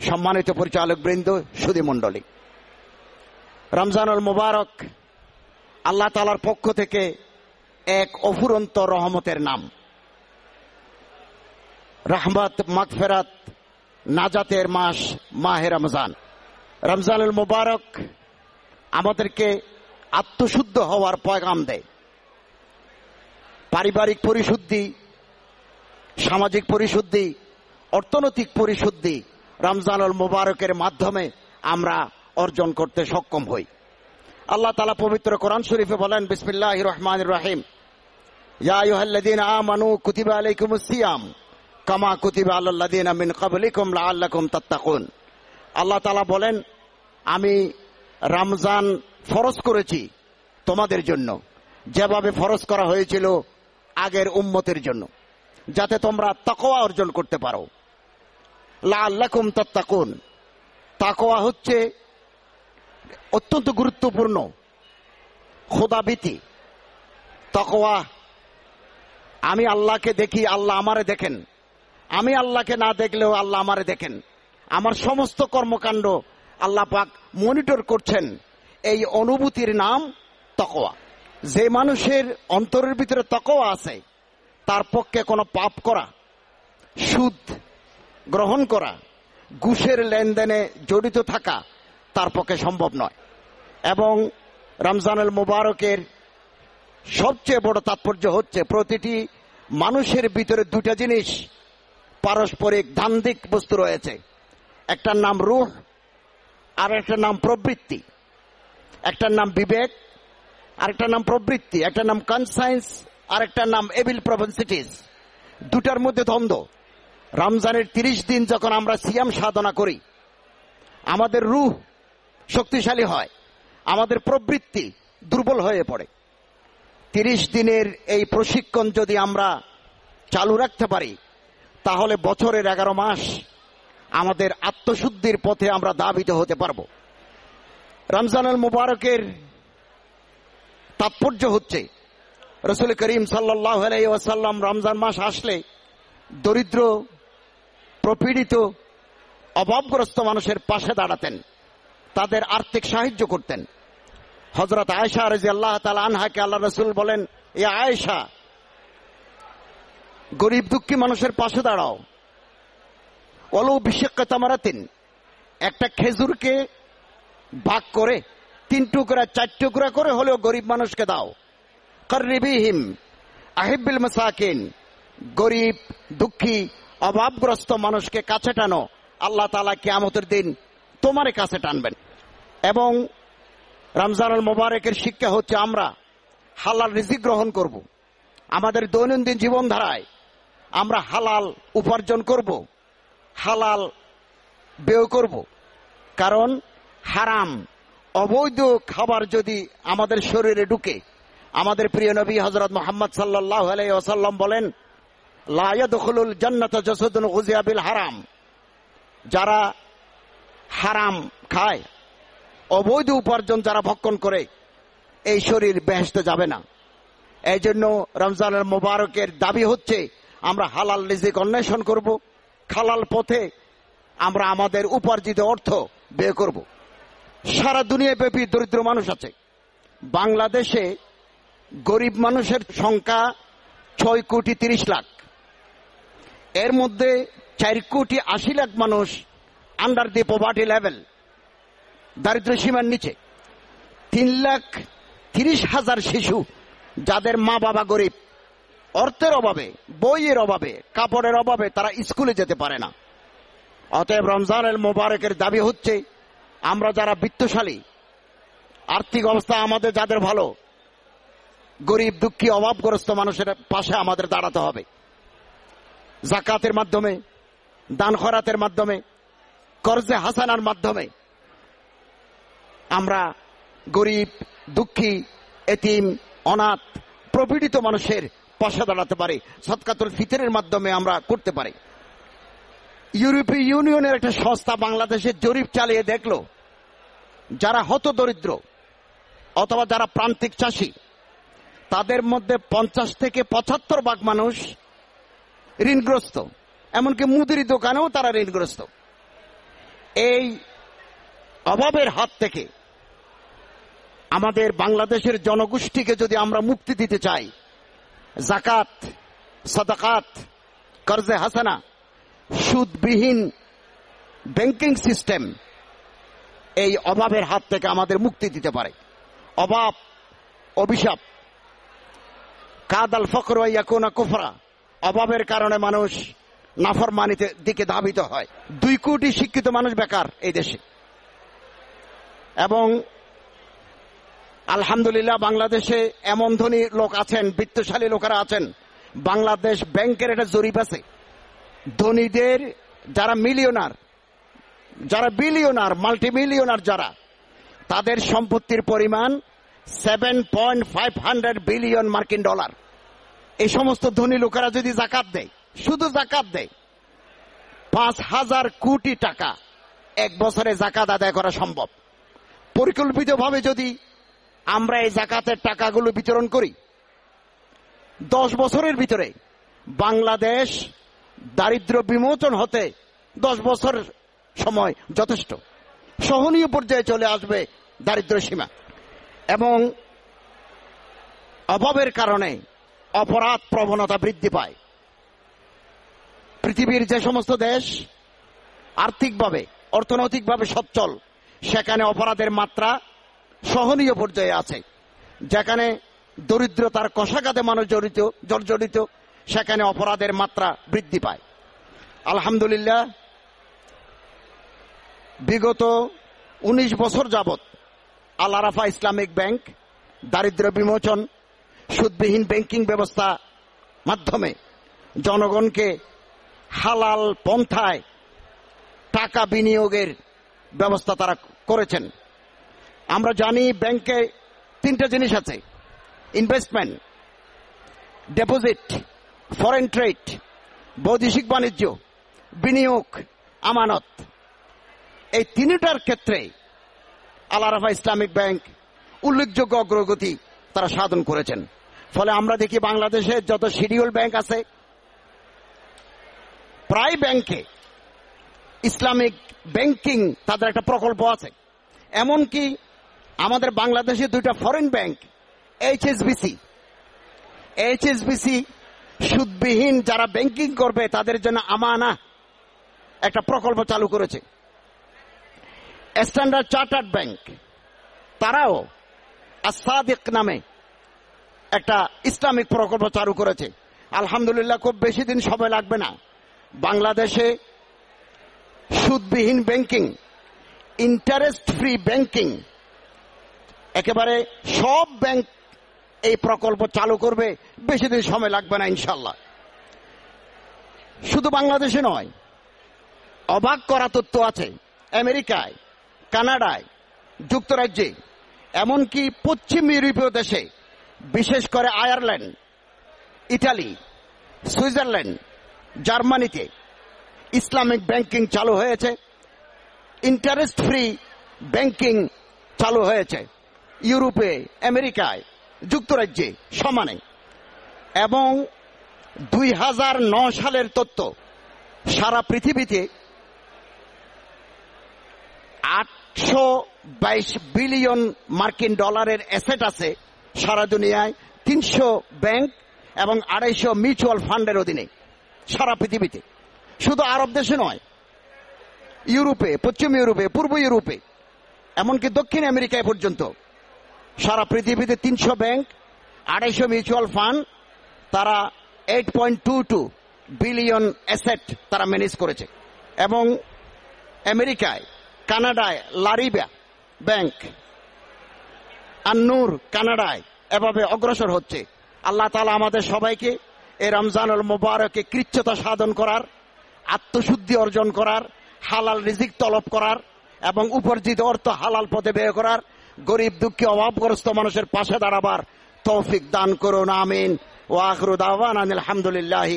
সম্মানিত পরিচালক বৃন্দ সুদী মণ্ডলী। রমজানুল মুবারক আল্লাহ তালার পক্ষ থেকে এক অফুরন্ত রহমতের নাম। রাহমাত, মাগফেরাত, নাজাতের মাস, মাহে রমজান। রমজানুল মুবারক আমাদেরকে আত্মশুদ্ধ হওয়ার পয়গাম দেয়। পারিবারিক পরিশুদ্ধি, সামাজিক পরিশুদ্ধি, অর্থনৈতিক পরিশুদ্ধি রমজানুল মুবারকের মাধ্যমে আমরা অর্জন করতে সক্ষম হই। আল্লাহ তালা পবিত্র কোরআন শরীফে বলেন বিসমিল্লাহ রহমান রাহিম। কুতিবা কামা আল্লাহ তালা বলেন, আমি রমজান ফরজ করেছি তোমাদের জন্য। যেভাবে ফরজ করা হয়েছিল আগের উম্মতের জন্য, যাতে তোমরা তাকোয়া অর্জন করতে পারো। লাল্লাকুম তাত্তাকুন। তাকোয়া হচ্ছে অত্যন্ত গুরুত্বপূর্ণ খোদাবিতি তাকোয়া আমি আল্লাহকে দেখি, আল্লাহ আমারে দেখেন। আমি আল্লাহকে না দেখলেও আল্লাহ আমারে দেখেন। আমার সমস্ত কর্মকাণ্ড আল্লাহ পাক মনিটর করছেন। এই অনুভূতির নাম তকোয়া যে মানুষের অন্তরের ভিতরে তকোয়া আছে, তার পক্ষে কোনো পাপ করা সুদ গ্রহণ করা, ঘুষের লেনদেনে জড়িত থাকা তার পক্ষে সম্ভব নয়। এবং রমজানুল মুবারকের সবচেয়ে বড় তাৎপর্য হচ্ছে প্রতিটি মানুষের ভিতরে দুটা জিনিস, পারস্পরিক ধান্দিক বস্তু রয়েছে। একটার নাম রুহ, আর একটার নাম প্রবৃত্তি। একটার নাম বিবেক, আরেকটার নাম প্রবৃত্তি। একটার নাম কনসায়েন্স আর একটার নাম এবিল প্রভেন্সিটিস দুটার মধ্যে দ্বন্দ্ব। রমজানের তিরিশ দিন যখন আমরা সিয়াম সাধনা করি, আমাদের রুহ শক্তিশালী হয়, আমাদের প্রবৃত্তি দুর্বল হয়ে পড়ে। তিরিশ দিনের এই প্রশিক্ষণ যদি আমরা চালু রাখতে পারি, তাহলে বছরের এগারো মাস আমাদের আত্মশুদ্ধির পথে আমরা দাবিত হতে পারব। রমজানুল মুবারকের তাৎপর্য হচ্ছে, রসুল করিম সাল্লাহ আলাই ওয়াসাল্লাম রমজান মাস আসলে দরিদ্র প্রপীড়িত, অভাবগ্রস্ত মানুষের পাশে দাঁড়াতেন। তাদের আর্থিক সাহায্য করতেন। হজরত আয়সা রাজি আল্লাহ তালা আনহাকে আল্লাহ রসুল বলেন, এ আয়েশা, গরিব দুঃখী মানুষের পাশে দাঁড়াও। অলৌ বিশেষ তামারাতিন, একটা খেজুরকে ভাগ করে, তিন টুকরা, চার টুকরা করে হলেও গরিব মানুষকে দাও। করিবিহিম আহিবিল মাসাকিন, গরিব, দুঃখী অভাবগ্রস্ত মানুষকে কাছে টানো, আল্লাহ তালা কেয়ামতের দিন তোমার কাছে টানবেন। এবং রমজানুল মোবারকের শিক্ষা হচ্ছে আমরা হালাল রিজিক গ্রহণ করব। আমাদের দৈনন্দিন জীবনধারায় আমরা হালাল উপার্জন করব, হালাল ব্যয় করব। কারণ হারাম, অবৈধ খাবার যদি আমাদের শরীরে ঢুকে, আমাদের প্রিয় নবী হজরত মোহাম্মদ সাল্লাহ আলাইসাল্লাম বলেন হারাম। যারা হারাম খায়, অবৈধ উপার্জন যারা ভক্ষণ করে, এই শরীর বেহেস্তে যাবে না। এই জন্য রমজানের মোবারকের দাবি হচ্ছে, আমরা হালাল রিজিক অন্বেষণ করব, খালাল পথে আমরা আমাদের উপার্জিত অর্থ ব্যয় করব। সারা দুনিয়া ব্যাপী দরিদ্র মানুষ আছে। বাংলাদেশে গরিব মানুষের সংখ্যা ছয় কোটি তিরিশ লাখ। এর মধ্যে চার কোটি আশি লাখ মানুষ আন্ডার দি পভার্টি লেভেল দারিদ্র সীমার নিচে। তিন লাখ তিরিশ হাজার শিশু, যাদের মা বাবা গরিব, অর্থের অভাবে, বইয়ের অভাবে, কাপড়ের অভাবে তারা স্কুলে যেতে পারে না। অতএব রমজানের মোবারকের দাবি হচ্ছে, আমরা যারা বিত্তশালী, আর্থিক অবস্থা আমাদের যাদের ভালো, গরিব দুঃখী, অভাবগ্রস্ত মানুষের পাশে আমাদের দাঁড়াতে হবে। জাকাতের মাধ্যমে, দান খরাতের মাধ্যমে, কর্জে হাসানার মাধ্যমে। আমরা গরিব, দুঃখী, এতিম, অনাথ, প্রপীড়িত মানুষের পাশে দাঁড়াতে পারি সৎকাতুল ফিতরের মাধ্যমে আমরা করতে পারি। ইউরোপীয় ইউনিয়নের একটা সংস্থা বাংলাদেশের জরিপ চালিয়ে দেখল, যারা হত দরিদ্র অথবা যারা প্রান্তিক চাষী, তাদের মধ্যে পঞ্চাশ থেকে পঁচাত্তর ভাগ মানুষ ঋণগ্রস্ত। এমনকি মুদির দোকানেও তারা ঋণগ্রস্ত। এই অভাবের হাত থেকে আমাদের বাংলাদেশের জনগোষ্ঠীকে যদি আমরা মুক্তি দিতে চাই জাকাত সদাকাত, কর্জে হাসানা, সুদবিহীন ব্যাংকিং সিস্টেম এই অভাবের হাত থেকে আমাদের মুক্তি দিতে পারে। অভাব, অভিশাপ। কাদাল ফকর ইয়াকুনা কুফরা। অভাবের কারণে মানুষ নাফরমানিতে দিকে ধাবিত হয়। দুই কোটি শিক্ষিত মানুষ বেকার এই দেশে। এবং আলহামদুলিল্লাহ বাংলাদেশে এমন ধনী লোক আছেন, বিত্তশালী লোকেরা আছেন। বাংলাদেশ ব্যাংকের একটা জরিপ আছে। ধনীদের যারা মিলিয়নার, যারা বিলিয়নার মাল্টি মিলিয়নার যারা, তাদের সম্পত্তির পরিমাণ seven point five hundred billion মার্কিন ডলার এই সমস্ত ধনী লোকেরা যদি জাকাত দেয়, শুধু জাকাত দেয়, পাঁচ হাজার কোটি টাকা এক বছরে জাকাত আদায় করা সম্ভব। পরিকল্পিতভাবে যদি আমরা এই জাকাতের টাকাগুলো বিতরণ করি, দশ বছরের ভিতরে বাংলাদেশ দারিদ্র বিমোচন হতে দশ বছর সময় যথেষ্ট। সহনীয় পর্যায়ে চলে আসবে দারিদ্র সীমা। এবং অভাবের কারণে অপরাধ প্রবণতা বৃদ্ধি পায়। পৃথিবীর যে সমস্ত দেশ আর্থিকভাবে, অর্থনৈতিকভাবে সচ্ছল, সেখানে অপরাধের মাত্রা সহনীয় পর্যায়ে আছে। যেখানে দরিদ্রতার কষাঘাতে মানুষ জড়িত, জর্জরিত, সেখানে অপরাধের মাত্রা বৃদ্ধি পায়। আলহামদুলিল্লাহ, বিগত ১৯ বছর যাবৎ আল আরাফা ইসলামিক ব্যাংক দারিদ্র বিমোচন সুদবিহীন ব্যাংকিং ব্যবস্থা মাধ্যমে জনগণকে হালাল পন্থায় টাকা বিনিয়োগের ব্যবস্থা তারা করেছেন। আমরা জানি ব্যাংকে তিনটা জিনিস আছে। ইনভেস্টমেন্ট ডিপোজিট ফরেন ট্রেড বৈদেশিক বাণিজ্য, বিনিয়োগ, আমানত। এই তিনটার ক্ষেত্রে আলারাফা ইসলামিক ব্যাংক উল্লেখযোগ্য অগ্রগতি তারা সাধন করেছেন। ফলে আমরা দেখি বাংলাদেশে যত শিডিউল ব্যাংক আছে, প্রায় ব্যাংকে ইসলামিক ব্যাংকিং তাদের একটা প্রকল্প আছে। এমনকি আমাদের বাংলাদেশে দুইটা ফরেন ব্যাংক, এইচএসবিসি। এইচএসবিসি সুদবিহীন যারা ব্যাংকিং করবে, তাদের জন্য আমানা একটা প্রকল্প চালু করেছে। স্ট্যান্ডার্ড চার্টার্ড ব্যাংক, তারাও আসাদিক নামে একটা ইসলামিক প্রকল্প চালু করেছে। আলহামদুলিল্লাহ খুব বেশি দিন সময় লাগবে না। বাংলাদেশে সুদবিহীন ব্যাংকিং ইন্টারেস্ট ফ্রি ব্যাংকিং একেবারে সব ব্যাংক এই প্রকল্প চালু করবে, বেশি দিন সময় লাগবে না ইনশাল্লাহ শুধু বাংলাদেশে নয়, অবাক করা তথ্য আছে, আমেরিকায়, কানাডায়, যুক্তরাজ্যে, এমনকি পশ্চিম ইউরোপীয় দেশে বিশেষ করে আয়ারল্যান্ড, ইটালি, সুইজারল্যান্ড, জার্মানিতে ইসলামিক ব্যাংকিং চালু হয়েছে, ইন্টারেস্ট ফ্রি ব্যাংকিং চালু হয়েছে, ইউরোপে, আমেরিকায়, যুক্তরাজ্যে সমানে। এবং দুই সালের তথ্য, সারা পৃথিবীতে আটশো বাইশ বিলিয়ন মার্কিন ডলারের অ্যাসেট আছে সারা দুনিয়ায় তিনশো ব্যাংক এবং আড়াইশো মিউচুয়াল ফান্ডের অধীনে, সারা পৃথিবীতে। শুধু আরব দেশে নয়, ইউরোপে, পশ্চিম ইউরোপে, পূর্ব ইউরোপে, এমনকি দক্ষিণ আমেরিকায় পর্যন্ত, সারা পৃথিবীতে তিনশো ব্যাংক, আড়াইশো মিউচুয়াল ফান্ড, তারা eight point two two billion asset তারা ম্যানেজ করেছে। এবং আমেরিকায়, কানাডায় লারিবা ব্যাংক আন্নুর কানাডায় এভাবে অগ্রসর হচ্ছে। আল্লাহ তালা আমাদের সবাইকে এ রমজানুল মোবারকে কৃচ্ছতা সাধন করার, আত্মশুদ্ধি অর্জন করার, হালাল রিজিক তলব করার এবং উপার্জিত অর্থ হালাল পথে ব্যয় করার গরিব দুঃখী অভাবগ্রস্ত মানুষের পাশে দাঁড়াবার তৌফিক দান করুন, আমিন। ও আখরুদ আহ্বান আলহামদুলিল্লাহ